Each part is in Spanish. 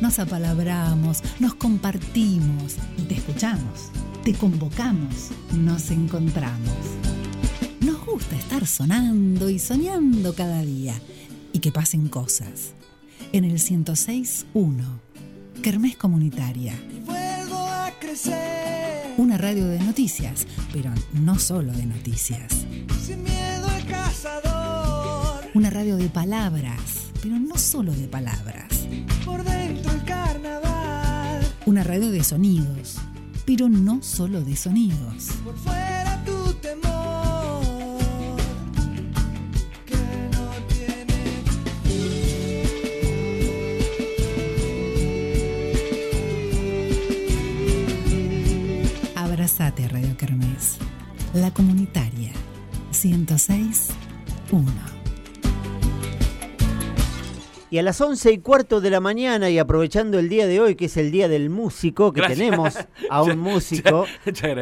nos apalabramos, nos compartimos, te escuchamos, te convocamos, nos encontramos. Nos gusta estar sonando y soñando cada día y que pasen cosas. En el 106.1, Kermés Comunitaria. Una radio de noticias, pero no solo de noticias. Una radio de palabras, pero no solo de palabras. Por dentro el carnaval. Una radio de sonidos, pero no solo de sonidos. Por fuera tu temor. Que no tiene Abrazate a Radio Kermés. La comunitaria 106.1. Y a las once y cuarto de la mañana, y aprovechando el día de hoy, que es el día del músico, que Gracias. tenemos a un músico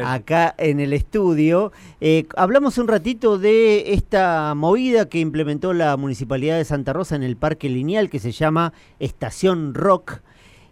acá en el estudio, eh, hablamos un ratito de esta movida que implementó la Municipalidad de Santa Rosa en el Parque Lineal, que se llama Estación Rock,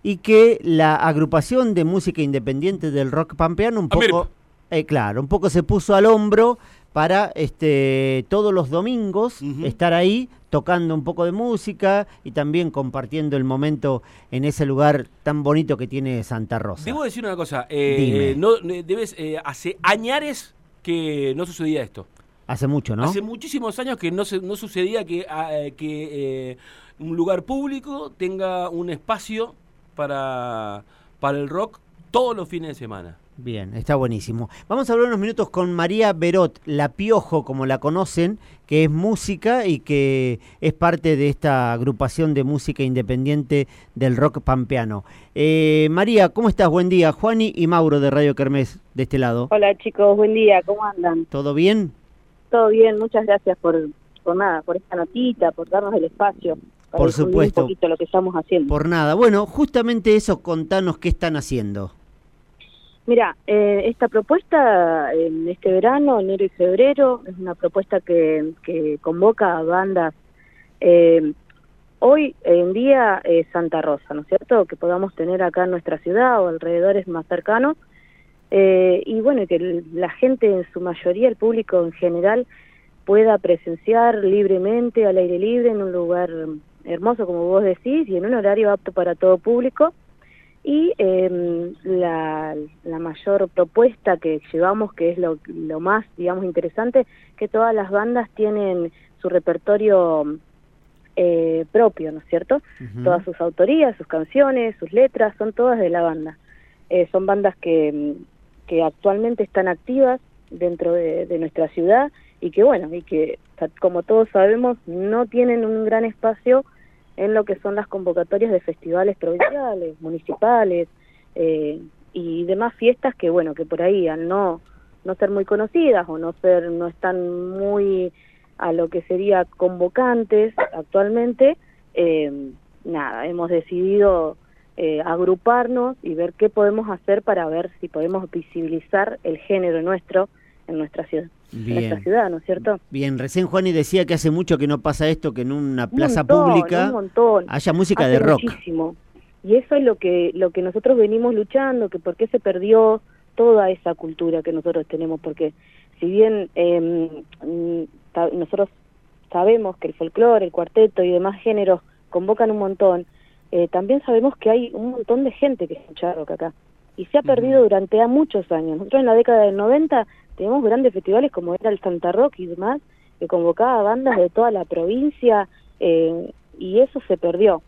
y que la agrupación de música independiente del rock pampeano un poco, eh, claro, un poco se puso al hombro para este todos los domingos estar ahí tocando un poco de música y también compartiendo el momento en ese lugar tan bonito que tiene Santa Rosa. Debo decir una cosa, eh, Dime. no, eh, debes, eh, hace añares que no sucedía esto. Hace mucho, ¿no? Hace muchísimos años que no, se, no sucedía que, ah, que eh, un lugar público tenga un espacio para, para el rock todos los fines de semana. Bien, está buenísimo. Vamos a hablar unos minutos con María Berot, la Piojo, como la conocen, que es música y que es parte de esta agrupación de música independiente del rock pampeano. Eh, María, ¿cómo estás? Buen día. Juani y Mauro de Radio Kermés, de este lado. Hola chicos, buen día, ¿cómo andan? ¿Todo bien? Todo bien, muchas gracias por, por nada, por esta notita, por darnos el espacio Por supuesto. un poquito lo que estamos haciendo. Por nada. Bueno, justamente eso, contanos qué están haciendo. Mira, eh, esta propuesta en este verano, enero y febrero, es una propuesta que, que convoca a bandas. eh, hoy en día es Santa Rosa, ¿no es cierto? Que podamos tener acá en nuestra ciudad o alrededores más cercanos. eh, y bueno, que la gente en su mayoría, el público en general, pueda presenciar libremente, al aire libre, en un lugar hermoso, como vos decís, y en un horario apto para todo público. Y eh, la, la mayor propuesta que llevamos, que es lo, lo más, digamos, interesante, que todas las bandas tienen su repertorio eh, propio, ¿no es cierto? Todas sus autorías, sus canciones, sus letras, son todas de la banda. Eh, son bandas que, que actualmente están activas dentro de, de nuestra ciudad y que, bueno, y que, como todos sabemos, no tienen un gran espacio en lo que son las convocatorias de festivales provinciales, municipales eh, y demás fiestas que, bueno, que por ahí al no, no ser muy conocidas o no ser, no están muy a lo que sería convocantes actualmente, eh, nada, hemos decidido eh, agruparnos y ver qué podemos hacer para ver si podemos visibilizar el género nuestro en nuestra ciudad, en nuestra Bien. ciudad, ¿no es cierto? Bien, recién Juani decía que hace mucho que no pasa esto, que en una Un plaza montón, pública un montón. haya música Hace de rock. muchísimo. Y eso es lo que lo que nosotros venimos luchando, que por qué se perdió toda esa cultura que nosotros tenemos, porque si bien eh, nosotros sabemos que el folclore, el cuarteto y demás géneros convocan un montón, eh, también sabemos que hay un montón de gente que escucha rock acá. Y se ha perdido durante a muchos años. Nosotros en la década del 90 teníamos grandes festivales como era el Santa Rock y demás, que convocaba bandas de toda la provincia, eh, y eso se perdió.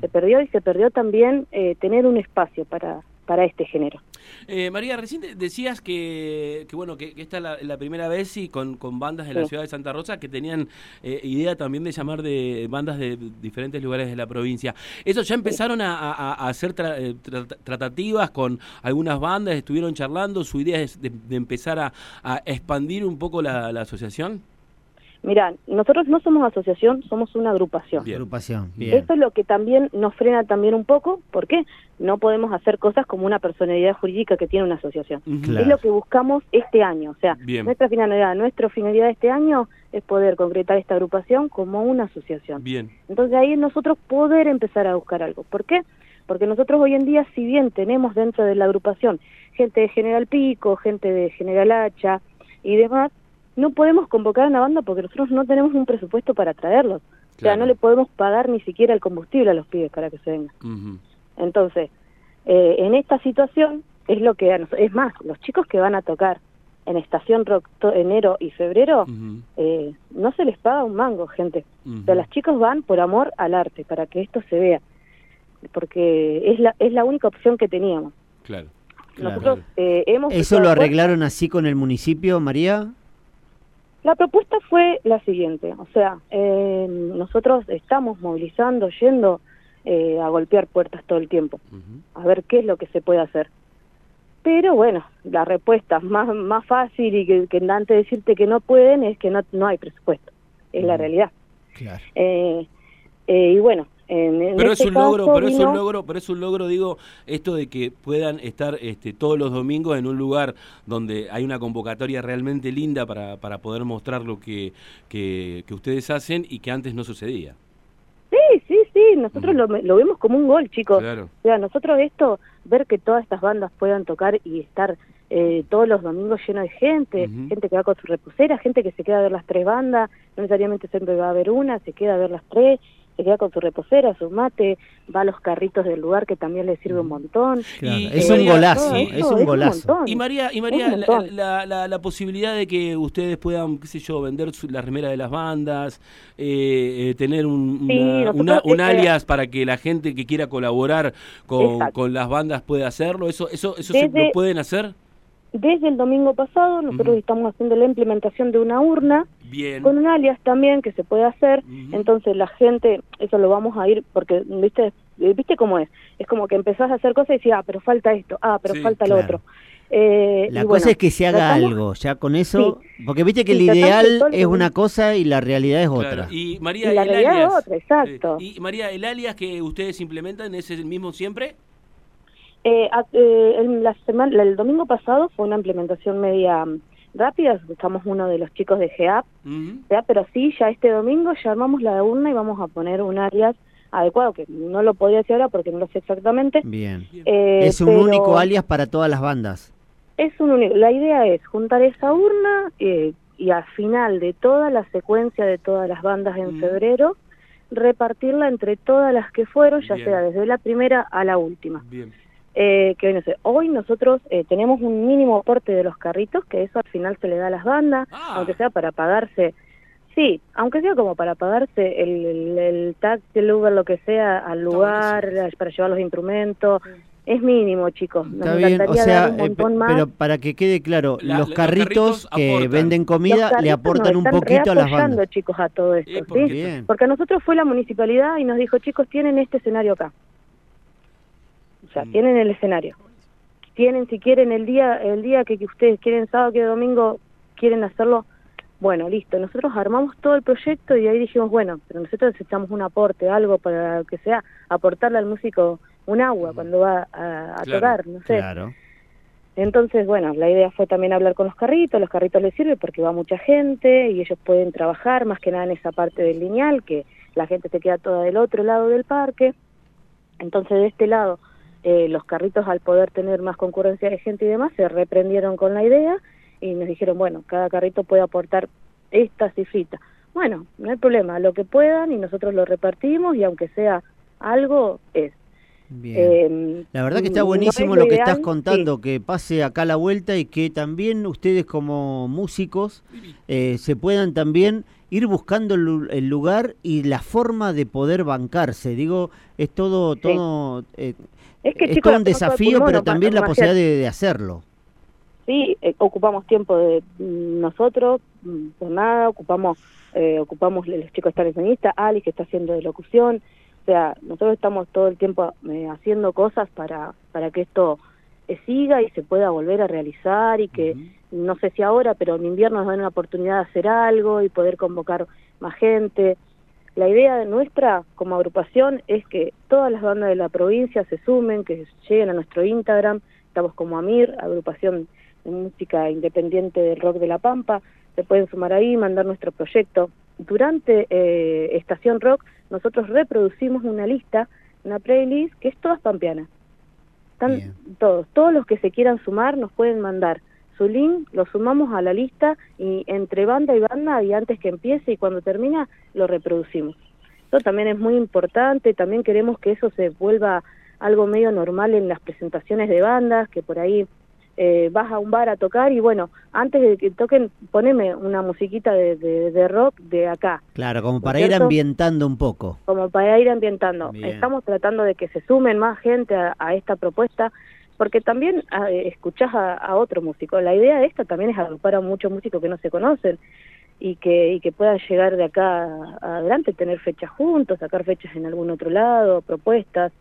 Se perdió y se perdió también eh, tener un espacio para, para este género. Eh, María, recién de- decías que, que bueno que, que esta es la, la primera vez y con, con bandas de la ciudad de Santa Rosa que tenían eh, idea también de llamar de bandas de diferentes lugares de la provincia. ¿Eso ya empezaron a, a- a hacer tra- eh, tra- tratativas con algunas bandas? ¿Estuvieron charlando? ¿Su idea es de, de empezar a, a expandir un poco la, la asociación? Mira, nosotros no somos asociación, somos una agrupación. Bien. Agrupación, bien. Eso es lo que también nos frena también un poco, ¿por qué? No podemos hacer cosas como una personalidad jurídica que tiene una asociación. Claro. Es lo que buscamos este año, o sea, Bien. nuestra finalidad, nuestra finalidad este año es poder concretar esta agrupación como una asociación. Bien. Entonces ahí nosotros poder empezar a buscar algo. ¿Por qué? porque nosotros hoy en día, si bien tenemos dentro de la agrupación gente de General Pico, gente de General Hacha y demás, no podemos convocar a una banda porque nosotros no tenemos un presupuesto para traerlos. O sea, no le podemos pagar ni siquiera el combustible a los pibes para que se vengan. Entonces, eh, en esta situación es lo que es más, los chicos que van a tocar en Estación Rock enero y febrero, eh, no se les paga un mango, gente. Ujú. O sea, las chicos van por amor al arte, para que esto se vea, porque es la, es la única opción que teníamos. Claro. Nosotros eh, hemos... ¿Eso lo arreglaron así con el municipio, María? La propuesta fue la siguiente, o sea, eh, nosotros estamos movilizando, yendo eh, a golpear puertas todo el tiempo, a ver qué es lo que se puede hacer. Pero bueno, la respuesta más, más fácil y que, que antes de decirte que no pueden es que no, no hay presupuesto, es la realidad. Claro. Eh, eh, y bueno, en, Pero este es un logro, pero es un logro, pero es un logro, digo, esto de que puedan estar este, todos los domingos en un lugar donde hay una convocatoria realmente linda para, para poder mostrar lo que, que, que ustedes hacen y que antes no sucedía. Sí, sí, sí, nosotros Ujú. lo, lo vemos como un gol, chicos. Claro. O sea, nosotros esto, ver que todas estas bandas puedan tocar y estar eh, todos los domingos lleno de gente, gente que va con su reposera, gente que se queda a ver las tres bandas, no necesariamente siempre va a ver una, se queda a ver las tres, se queda con su reposera, su mate, va a los carritos del lugar que también le sirve un montón. Claro, Y- es un María, golazo, es un golazo. montón. Y María, y María la, montón. la, la- la posibilidad de que ustedes puedan, qué sé yo, vender su- la remera de las bandas, eh, eh, tener un, Sí, una- nosotros, una- un eh, alias para que la gente que quiera colaborar con, con las bandas pueda hacerlo, ¿eso eso eso se- lo pueden hacer? Desde el domingo pasado nosotros estamos haciendo la implementación de una urna Bien. con un alias también que se puede hacer, entonces la gente, eso lo vamos a ir, porque, viste, Eh, viste cómo es, es como que empezás a hacer cosas y decís, ah, pero falta esto, ah, pero Sí, falta claro. lo otro. Eh, La y cosa bueno, es que se haga tratamos- algo, ya con eso, porque viste que Sí, el ideal es una cosa y la realidad es Claro. otra. Y María, Y la el realidad es otra, exacto. Sí. Y María, el alias que ustedes implementan es el mismo siempre? Eh, a- eh, el, la semana, el domingo pasado fue una implementación media mm, rápida, buscamos uno de los chicos de GEAP. ¿ya? pero sí, ya este domingo ya armamos la urna y vamos a poner un alias adecuado, que no lo podía decir ahora porque no lo sé exactamente. Bien. eh, Es un pero único alias para todas las bandas. Es un único. La idea es juntar esa urna eh, y al final de toda la secuencia de todas las bandas en Mm. febrero, repartirla entre todas las que fueron, ya Bien. sea desde la primera a la última. Bien. Eh, que hoy no sé, hoy nosotros eh, tenemos un mínimo aporte de los carritos, que eso al final se le da a las bandas, Ah. aunque sea para pagarse, sí, aunque sea como para pagarse el, el, el taxi, el Uber, lo que sea, al lugar, buenísimo. para llevar los instrumentos, es mínimo, chicos. Nos Está bien, o sea, un eh, más. pero para que quede claro, La- los los carritos que aportan. venden comida le aportan un poquito a las bandas. chicos, a todo esto, Eh. Porque a nosotros fue la municipalidad y nos dijo, chicos, tienen este escenario acá. O sea, Mm. tienen el escenario. Tienen, si quieren, el día el día que, que ustedes quieren, sábado que domingo, quieren hacerlo, bueno, listo. Nosotros armamos todo el proyecto y ahí dijimos, bueno, pero nosotros necesitamos un aporte, algo para que sea, aportarle al músico un agua cuando va a, a Claro, tocar, no sé. Claro. Entonces, bueno, la idea fue también hablar con los carritos, los carritos les sirve porque va mucha gente y ellos pueden trabajar más que nada en esa parte del lineal, que la gente se queda toda del otro lado del parque. Entonces, de este lado, eh, los carritos al poder tener más concurrencia de gente y demás, se reprendieron con la idea y nos dijeron, bueno, cada carrito puede aportar esta cifrita. Bueno, no hay problema, lo que puedan y nosotros lo repartimos y aunque sea algo, es. Bien. Eh, La verdad que está no buenísimo es lo que ideal, estás sí. contando, que pase acá la vuelta y que también ustedes como músicos eh, se puedan también ir buscando el, lu- el lugar y la forma de poder bancarse. Digo, es todo, Sí. todo, eh, Es que, es chicos, todo un desafío, pulmón, pero también la posibilidad de, de hacerlo. Sí, eh, ocupamos tiempo de mm, nosotros, mm, por nada, ocupamos eh, ocupamos los chicos están escenistas, Ali que está haciendo de locución, o sea, nosotros estamos todo el tiempo eh, haciendo cosas para, para que esto eh, siga y se pueda volver a realizar y que, no sé si ahora, pero en invierno nos den una oportunidad de hacer algo y poder convocar más gente. La idea de nuestra como agrupación es que todas las bandas de la provincia se sumen, que lleguen a nuestro Instagram, estamos como AMIR, agrupación de música independiente del rock de La Pampa, se pueden sumar ahí, mandar nuestro proyecto. Durante eh, Estación Rock nosotros reproducimos una lista una playlist que es todas pampeanas. Están Bien. todos, todos los que se quieran sumar nos pueden mandar su link, lo sumamos a la lista y entre banda y banda y antes que empiece y cuando termina lo reproducimos. Eso también es muy importante, también queremos que eso se vuelva algo medio normal en las presentaciones de bandas, que por ahí eh, vas a un bar a tocar y bueno, antes de que toquen, poneme una musiquita de, de- de rock de acá, Claro, como ¿No para ir cierto? ambientando un poco. como para ir ambientando. Bien. Estamos tratando de que se sumen más gente a, a esta propuesta, porque también ah, eh, escuchás a, a otro músico. La idea de esta también es agrupar a muchos músicos que no se conocen y que, y que puedan llegar de acá adelante, tener fechas juntos, sacar fechas en algún otro lado, propuestas.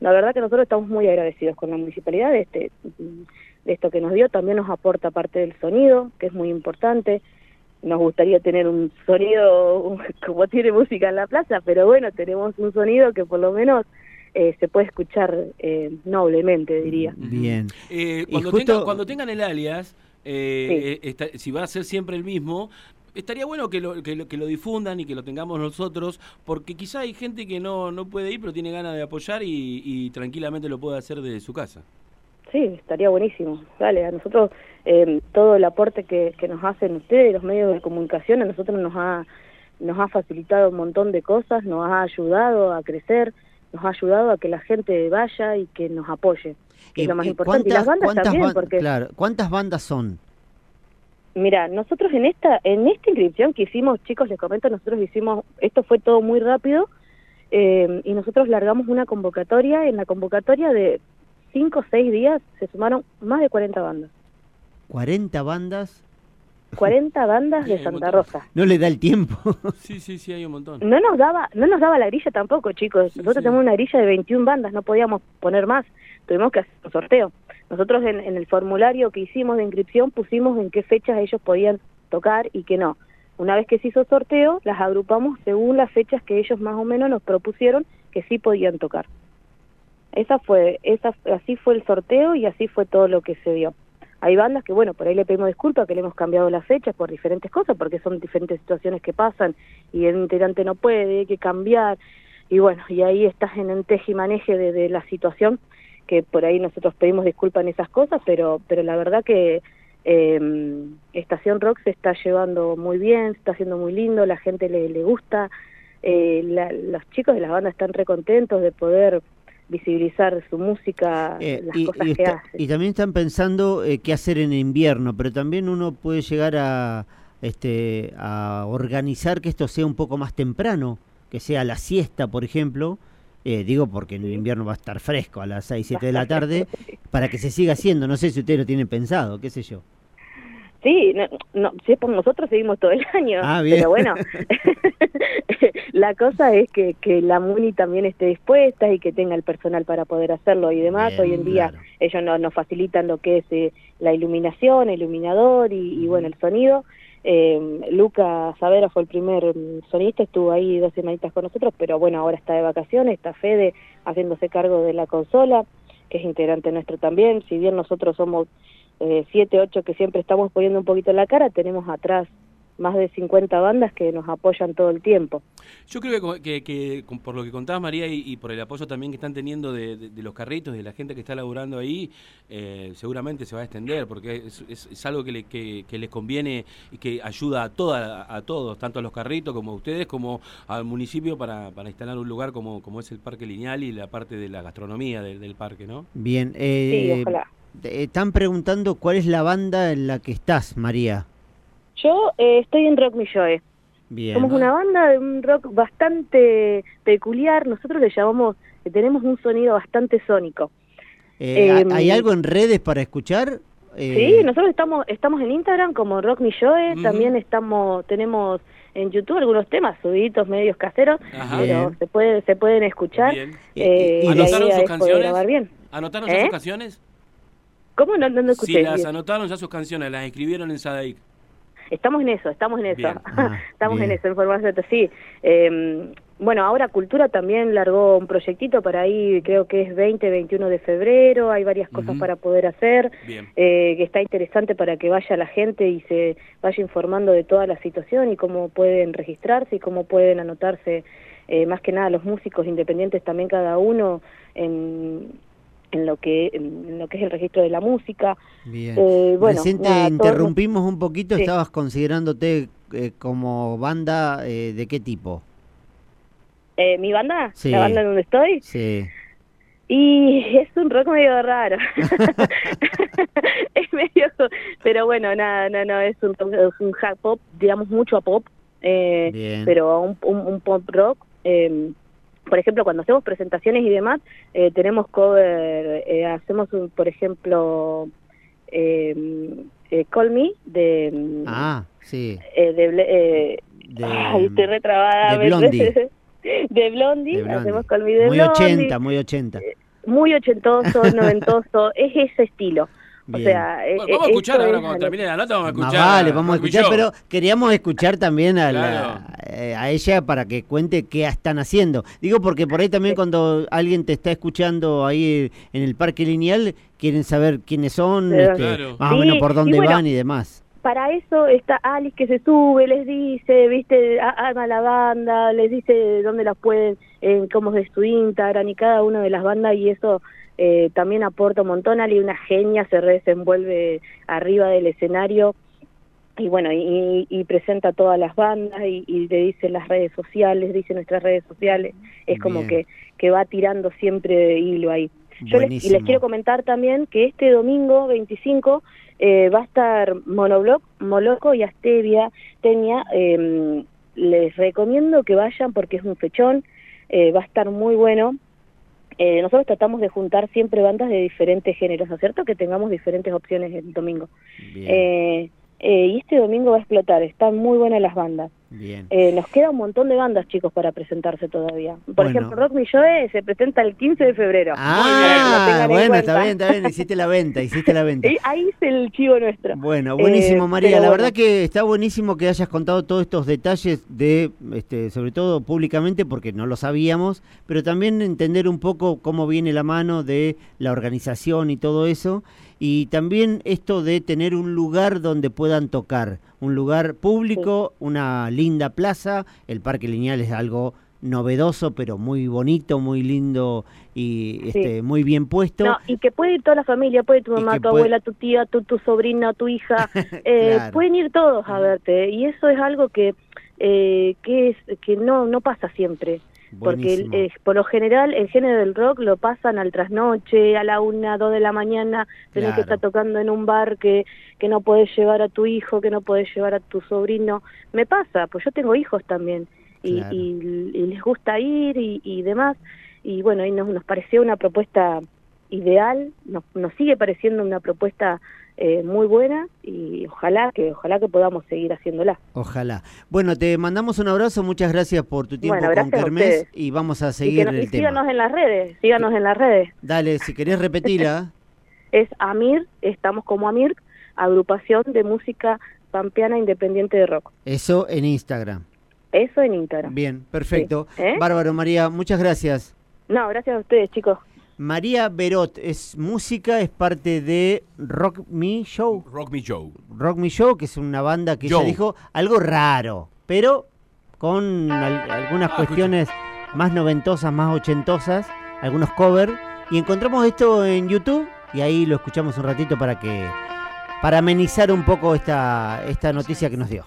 La verdad que nosotros estamos muy agradecidos con la municipalidad de, este, de esto que nos dio. También nos aporta parte del sonido, que es muy importante nos gustaría tener un sonido como tiene música en la plaza, pero bueno, tenemos un sonido que por lo menos eh, se puede escuchar eh, noblemente, diría. Bien. Eh, cuando, justo- tengan, cuando tengan el alias, eh, eh, si va a ser siempre el mismo, estaría bueno que lo, que, lo, que lo difundan y que lo tengamos nosotros, porque quizá hay gente que no, no puede ir, pero tiene ganas de apoyar y, y tranquilamente lo puede hacer desde su casa. Sí, estaría buenísimo. Dale, a nosotros eh, todo el aporte que, que nos hacen ustedes, los medios de comunicación, a nosotros nos ha, nos ha facilitado un montón de cosas, nos ha ayudado a crecer, nos ha ayudado a que la gente vaya y que nos apoye, que es lo más importante. Y las bandas cuántas también, porque... claro, ¿cuántas bandas son? Mira, nosotros en esta en esta inscripción que hicimos, chicos, les comento, nosotros hicimos, esto fue todo muy rápido eh, y nosotros largamos una convocatoria. En la convocatoria de 5 o 6 días se sumaron más de 40 bandas. 40 bandas. 40 bandas de Santa. Rosa. No le da el tiempo. Sí, sí, sí, hay un montón. No nos daba no nos daba la grilla tampoco, chicos. Sí, Nosotros sí. tenemos una grilla de 21 bandas, no podíamos poner más. Tuvimos que hacer un sorteo. Nosotros en, en el formulario que hicimos de inscripción pusimos en qué fechas ellos podían tocar y qué no. Una vez que se hizo sorteo, las agrupamos según las fechas que ellos más o menos nos propusieron que sí podían tocar. Esa fue, esa, así fue el sorteo y así fue todo lo que se dio. Hay bandas que, bueno, por ahí le pedimos disculpas que le hemos cambiado las fechas por diferentes cosas, porque son diferentes situaciones que pasan y el integrante no puede, hay que cambiar. Y bueno, y ahí estás en un teje y maneje de, de la situación, que por ahí nosotros pedimos disculpas en esas cosas, pero, pero la verdad que eh, Estación Rock se está llevando muy bien, se está haciendo muy lindo, la gente le, le gusta, eh, la- los chicos de las bandas están recontentos de poder visibilizar su música, Eh, las y, cosas y que está- hacen. y también están pensando eh, qué hacer en invierno, pero también uno puede llegar a, este, a organizar que esto sea un poco más temprano, que sea la siesta, por ejemplo. Eh, digo porque en el invierno va a estar fresco a las 6, 7 de la tarde, para que se siga haciendo. No sé si ustedes lo tienen pensado, qué sé yo. Sí, no, no, si es por nosotros seguimos todo el año, Ah, bien. pero bueno, la cosa es que, que la MUNI también esté dispuesta y que tenga el personal para poder hacerlo y demás. Bien, Hoy en día claro. ellos no- nos facilitan lo que es eh, la iluminación, el iluminador y, y, bueno, el sonido. Eh, Luca Savera fue el primer mm, sonista, estuvo ahí dos semanitas con nosotros, pero bueno, ahora está de vacaciones, está Fede haciéndose cargo de la consola, que es integrante nuestro también, si bien nosotros somos eh, siete, ocho que siempre estamos poniendo un poquito la cara, tenemos atrás más de 50 bandas que nos apoyan todo el tiempo. Yo creo que, que- que por lo que contabas, María, y, y por el apoyo también que están teniendo de, de- de los carritos y de la gente que está laburando ahí, eh, seguramente se va a extender, porque es, es- es algo que, le- que- que les conviene y que ayuda a, toda, a todos, tanto a los carritos como a ustedes, como al municipio para, para instalar un lugar como, como es el Parque Lineal y la parte de la gastronomía del, del parque, ¿no? Bien, Sí, eh, ojalá. Te- están preguntando cuál es la banda en la que estás, María. Yo eh, estoy en Rock Milloe. Bien. Somos una banda de un rock bastante peculiar. Nosotros le llamamos, que tenemos un sonido bastante sónico. Eh, ¿ha- em, ¿Hay algo en redes para escuchar? Eh, Sí, nosotros estamos estamos en Instagram como Rock Milloe, Ujú. también estamos tenemos en YouTube algunos temas subiditos medios caseros, Ajá. pero Bien. se puede se pueden escuchar. Bien. Eh, ¿Y- y la les- idea ¿Anotaron sus canciones? ¿Anotaron ¿Eh? sus canciones? ¿Cómo no, no, no escuché? Sí, las bien? anotaron ya sus canciones, las escribieron en Sadaic. Estamos en eso, estamos en eso. Ah, estamos bien. en eso, en formato, sí. Eh, bueno, ahora Cultura también largó un proyectito para ahí, creo que es 20, 21 de febrero, hay varias cosas para poder hacer, Bien. eh, que está interesante para que vaya la gente y se vaya informando de toda la situación y cómo pueden registrarse y cómo pueden anotarse eh, más que nada los músicos independientes también cada uno en, en lo que en lo que es el registro de la música. Bien. Eh, bueno, Recién te nada, todo- interrumpimos un poquito, Sí. estabas considerándote eh, como banda eh, de qué tipo. Eh, ¿Mi banda? Sí. ¿La banda en donde estoy? Sí. Y es un rock medio raro. es medio... Pero bueno, nada, no, no, es un, es un hard pop, digamos mucho a pop, eh, pero un, un, un pop rock. eh, por ejemplo, cuando hacemos presentaciones y demás, eh, tenemos cover, eh, hacemos, un, por ejemplo, eh, eh, Call Me de... Ah, sí. eh, de, eh, De, ay, estoy retrabada. de Blondie. de Blondie, de Blondie. hacemos Call Me de muy Blondie. 80, muy 80. Muy ochentoso, noventoso, es ese estilo. O sea, eh, Bueno, vamos a eh, escuchar ahora es cuando termine la nota, vamos a Más escuchar. vale, vamos a escuchar, pero queríamos escuchar también a, la- Claro. eh, a ella para que cuente qué están haciendo. Digo porque por ahí también Sí. cuando alguien te está escuchando ahí en el parque lineal, quieren saber quiénes son, este, Claro. más o menos por y dónde bueno, van y demás. Para eso está Alice que se sube, les dice, viste, a- arma la banda, les dice dónde las pueden, en cómo es su Instagram y cada una de las bandas y eso eh, también aporta un montón. Ali, una genia, se desenvuelve arriba del escenario y bueno, y, y presenta todas las bandas y, y le dice las redes sociales, dice nuestras redes sociales, es como que, que va tirando siempre hilo ahí. Yo les, y les quiero comentar también que este domingo 25 eh, va a estar Monobloc, Moloco y Astevia, Teña. eh, les recomiendo que vayan porque es un fechón, eh, va a estar muy bueno. Eh, nosotros tratamos de juntar siempre bandas de diferentes géneros, ¿no es cierto? Que tengamos diferentes opciones el domingo. Eh, eh, y este domingo va a explotar, están muy buenas las bandas. Bien. Eh, nos queda un montón de bandas, chicos, para presentarse todavía. Por Bueno. ejemplo, Rock Me Joe se presenta el 15 de febrero. Ah, bueno, está bien, está bien, hiciste la venta, hiciste la venta. Ahí es el chivo nuestro. Bueno, buenísimo Eh, María, la bueno. verdad que está buenísimo que hayas contado todos estos detalles de, este, sobre todo públicamente porque no lo sabíamos, pero también entender un poco cómo viene la mano de la organización y todo eso, y también esto de tener un lugar donde puedan tocar, un lugar público, una linda plaza, el Parque Lineal es algo novedoso, pero muy bonito, muy lindo y este, muy bien puesto. No, y que puede ir toda la familia, puede ir tu mamá, tu puede- abuela, tu tía, tu, tu sobrina, tu hija, eh, Claro. pueden ir todos a verte y eso es algo que eh, que es que no no pasa siempre porque el- eh, por lo general el género del rock lo pasan al trasnoche a la una dos de la mañana tenés Claro. que estar tocando en un bar que que no podés llevar a tu hijo que no podés llevar a tu sobrino me pasa pues yo tengo hijos también y, Claro. y- y les gusta ir y, y demás y bueno y nos, nos pareció una propuesta ideal nos, nos sigue pareciendo una propuesta eh, muy buena y ojalá que ojalá que podamos seguir haciéndola Ojalá. Bueno, te mandamos un abrazo, muchas gracias por tu tiempo Bueno, con Kermés y vamos a y, que seguir y el síganos tema. en las redes síganos en las redes Dale, si querés repetirla. es AMIR, estamos como AMIR, agrupación de música pampeana independiente de rock. Eso en Instagram. Eso en Instagram. Bien, perfecto. Sí. ¿Eh? Bárbaro, María, muchas gracias. No, gracias a ustedes, chicos. María Berot es música, es parte de Rock Me Show. Rock Me Joe. Rock Me Show, que es una banda que Show. ella dijo algo raro, pero con al- algunas Ah, cuestiones más noventosas, más ochentosas, algunos covers. Y encontramos esto en YouTube y ahí lo escuchamos un ratito para que para amenizar un poco esta, esta noticia que nos dio.